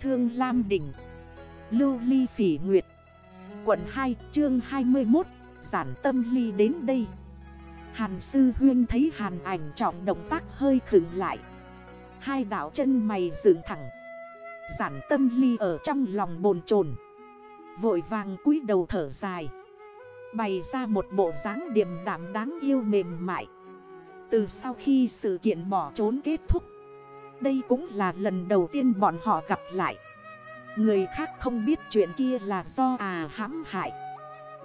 Thương Lam Đỉnh. Lưu Ly Phỉ Nguyệt. Quận 2 chương 21 Giản tâm ly đến đây. Hàn sư huyên thấy hàn ảnh trọng động tác hơi khửng lại. Hai đảo chân mày dựng thẳng. Giản tâm ly ở trong lòng bồn chồn. Vội vàng cúi đầu thở dài. Bày ra một bộ dáng điềm đảm đáng yêu mềm mại. Từ sau khi sự kiện bỏ trốn kết thúc đây cũng là lần đầu tiên bọn họ gặp lại. Người khác không biết chuyện kia là do à hãm hại.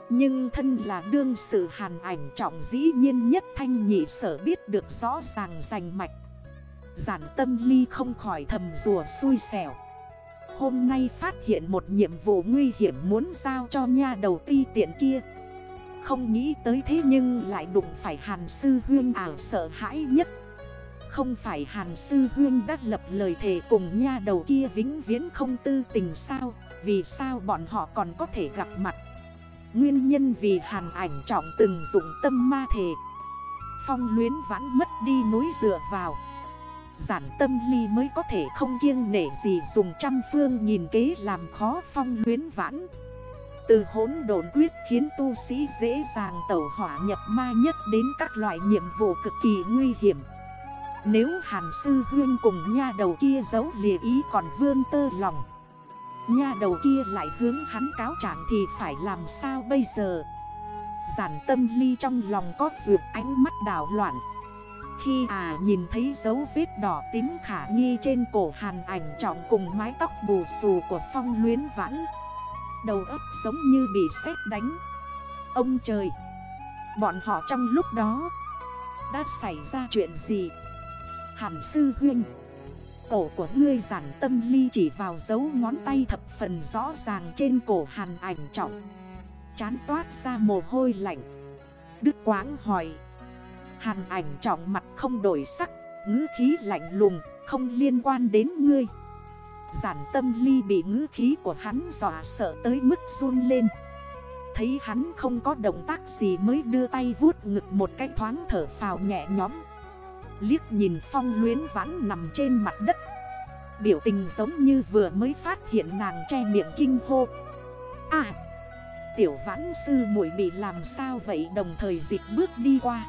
Nhưng thân là đương sự hàn ảnh trọng dĩ nhiên nhất thanh nhị sở biết được rõ ràng rành mạch. Giản tâm ly không khỏi thầm rùa xui xẻo. Hôm nay phát hiện một nhiệm vụ nguy hiểm muốn giao cho nha đầu ti tiện kia. Không nghĩ tới thế nhưng lại đụng phải Hàn Sư Huyên ảo sợ hãi nhất. Không phải Hàn Sư Huyên đã lập lời thề cùng nha đầu kia vĩnh viễn không tư tình sao? Vì sao bọn họ còn có thể gặp mặt? Nguyên nhân vì Hàn ảnh trọng từng dụng tâm ma thề. Phong luyến vãn mất đi núi dựa vào. Giản tâm ly mới có thể không kiêng nể gì dùng trăm phương nhìn kế làm khó phong luyến vãn. Từ hỗn độn quyết khiến tu sĩ dễ dàng tẩu hỏa nhập ma nhất đến các loại nhiệm vụ cực kỳ nguy hiểm. Nếu hàn sư huyên cùng nha đầu kia giấu lìa ý còn vương tơ lòng, Nha đầu kia lại hướng hắn cáo trạng thì phải làm sao bây giờ? Giản tâm ly trong lòng có duyệt ánh mắt đảo loạn. Khi à nhìn thấy dấu vết đỏ tím khả nghi trên cổ hàn ảnh trọng cùng mái tóc bù xù của phong luyến vãn, Đầu ấp giống như bị sét đánh. Ông trời, Bọn họ trong lúc đó Đã xảy ra chuyện gì? Hàn sư huynh Cổ của ngươi giản tâm ly chỉ vào dấu ngón tay thập phần rõ ràng trên cổ hàn ảnh trọng. Chán toát ra mồ hôi lạnh. Đức Quáng hỏi. Hàn ảnh trọng mặt không đổi sắc, Ngữ khí lạnh lùng, Không liên quan đến ngươi. Giản tâm ly bị ngữ khí của hắn dọa sợ tới mức run lên. Thấy hắn không có động tác gì mới đưa tay vuốt ngực một cái thoáng thở phào nhẹ nhõm. Liếc nhìn phong luyến vãn nằm trên mặt đất. Biểu tình giống như vừa mới phát hiện nàng che miệng kinh hô. À! Tiểu vãn sư muội bị làm sao vậy? Đồng thời dịch bước đi qua.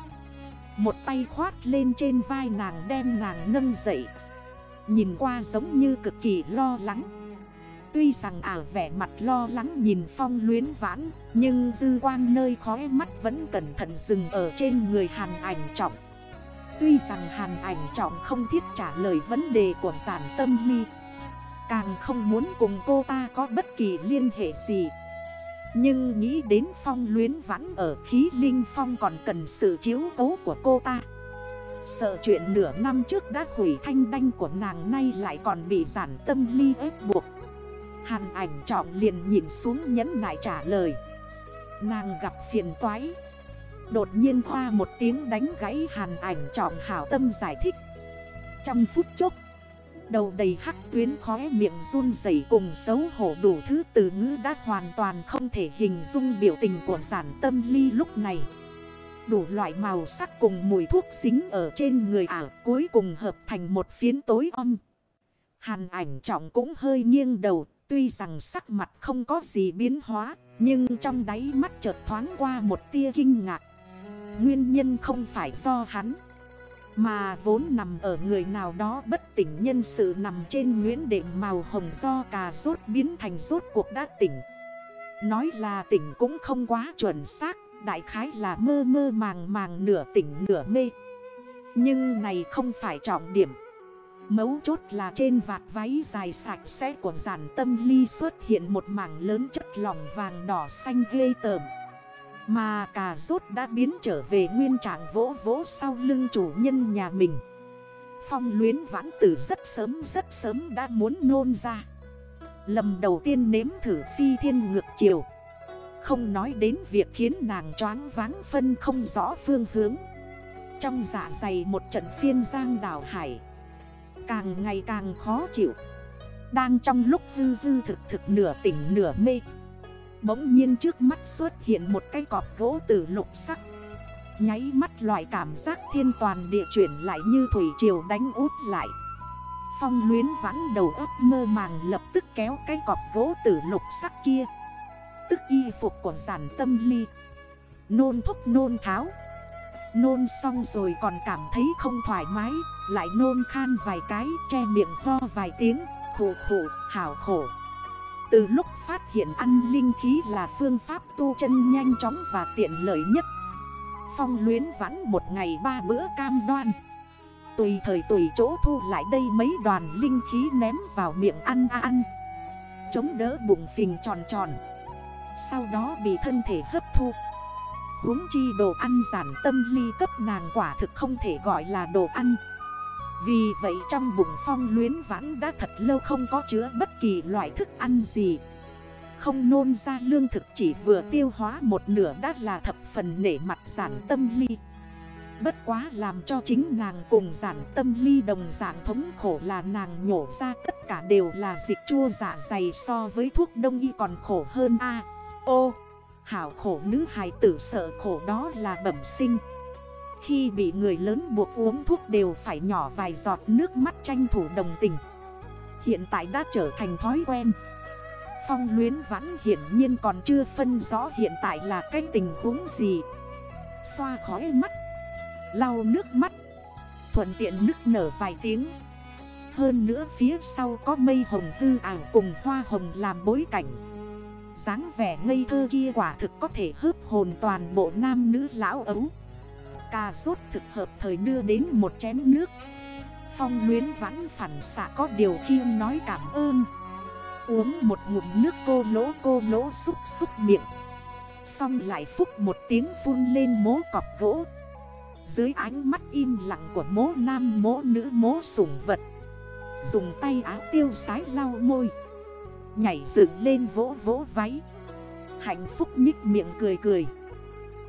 Một tay khoát lên trên vai nàng đem nàng nâng dậy. Nhìn qua giống như cực kỳ lo lắng. Tuy rằng ả vẻ mặt lo lắng nhìn phong luyến vãn, Nhưng dư quang nơi khóe mắt vẫn cẩn thận dừng ở trên người hàn ảnh trọng. Tuy rằng hàn ảnh trọng không thiết trả lời vấn đề của giản tâm ly Càng không muốn cùng cô ta có bất kỳ liên hệ gì. Nhưng nghĩ đến phong luyến vãn ở khí linh phong còn cần sự chiếu cố của cô ta. Sợ chuyện nửa năm trước đã hủy thanh đanh của nàng nay lại còn bị giản tâm ly ép buộc. Hàn ảnh trọng liền nhìn xuống nhấn nại trả lời. Nàng gặp phiền toái. Đột nhiên hoa một tiếng đánh gãy hàn ảnh trọng hảo tâm giải thích. Trong phút chốc, Đầu đầy hắc tuyến khóe miệng run rẩy cùng xấu hổ đủ thứ từ ngữ đã hoàn toàn không thể hình dung biểu tình của giản tâm ly lúc này. Đủ loại màu sắc cùng mùi thuốc dính ở trên người ả cuối cùng hợp thành một phiến tối om. Hàn ảnh trọng cũng hơi nghiêng đầu, Tuy rằng sắc mặt không có gì biến hóa, Nhưng trong đáy mắt chợt thoáng qua một tia kinh ngạc. Nguyên nhân không phải do hắn mà vốn nằm ở người nào đó bất tỉnh nhân sự nằm trên nguyễn đệm màu hồng do cà rốt biến thành rốt cuộc đã tỉnh. Nói là tỉnh cũng không quá chuẩn xác, đại khái là mơ mơ màng màng nửa tỉnh nửa mê. Nhưng này không phải trọng điểm. Mấu chốt là trên vạt váy dài sạch sẽ của giản tâm ly xuất hiện một mảng lớn chất lỏng vàng đỏ xanh ghê tởm. Mà cà rốt đã biến trở về nguyên trạng vỗ vỗ sau lưng chủ nhân nhà mình. Phong luyến vãn tử rất sớm rất sớm đã muốn nôn ra. Lầm đầu tiên nếm thử phi thiên ngược chiều. Không nói đến việc khiến nàng choáng váng phân không rõ phương hướng. Trong dạ dày một trận phiên giang đảo hải, Càng ngày càng khó chịu. Đang trong lúc hư hư thực thực nửa tỉnh nửa mê Bỗng nhiên trước mắt xuất hiện một cái cọp gỗ từ lục sắc. Nháy mắt loại cảm giác thiên toàn địa chuyển lại như thủy triều đánh út lại. Phong luyến vãn đầu ấp mơ màng lập tức kéo cái cọp gỗ tử lục sắc kia. Tức y phục của giản tâm ly. Nôn thúc nôn tháo. Nôn xong rồi còn cảm thấy không thoải mái, Lại nôn khan vài cái, che miệng ho vài tiếng, Khổ khổ, hảo khổ. Từ lúc phát hiện ăn linh khí là phương pháp tu chân nhanh chóng và tiện lợi nhất. Phong luyến vãn một ngày ba bữa cam đoan. Tùy thời tùy chỗ thu lại đây mấy đoàn linh khí ném vào miệng ăn ăn. Chống đỡ bụng phình tròn tròn. Sau đó bị thân thể hấp thu. Huống chi đồ ăn giản tâm ly cấp nàng quả thực không thể gọi là đồ ăn. Vì vậy trong bụng phong luyến vãn đã thật lâu không có chứa bất kỳ loại thức ăn gì. Không nôn ra lương thực chỉ vừa tiêu hóa một nửa đã là thập phần nể mặt giản tâm ly. Bất quá làm cho chính nàng cùng giản tâm ly đồng dạng thống khổ là nàng nhổ ra tất cả đều là dịch chua dạ dày so với thuốc đông y còn khổ hơn a. Ô, hảo khổ nữ hài tử sợ khổ đó là bẩm sinh. Khi bị người lớn buộc uống thuốc đều phải nhỏ vài giọt nước mắt tranh thủ đồng tình. Hiện tại đã trở thành thói quen. Phong luyến vãn hiển nhiên còn chưa phân rõ hiện tại là cái tình huống gì. Xoa khói mắt, Lau nước mắt, Thuận tiện nức nở vài tiếng. Hơn nữa phía sau có mây hồng hư ảo cùng hoa hồng làm bối cảnh. Dáng vẻ ngây thơ kia quả thực có thể hớp hồn toàn bộ nam nữ lão ấu ca rốt thực hợp thời đưa đến một chén nước. Phong luyến vãn phản xạ có điều khiêm nói cảm ơn. Uống một ngụm nước cô lỗ cô lỗ xúc xúc miệng. Xong lại phúc một tiếng phun lên mố cọp gỗ. Dưới ánh mắt im lặng của mố nam mố nữ mố sủng vật. Dùng tay áo tiêu sái lau môi. Nhảy dựng lên vỗ vỗ váy. Hạnh phúc nhích miệng cười cười.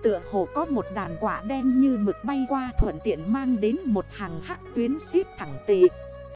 Tựa hồ có một đàn quả đen như mực bay qua thuận tiện mang đến một hàng hắc tuyến xếp thẳng tệ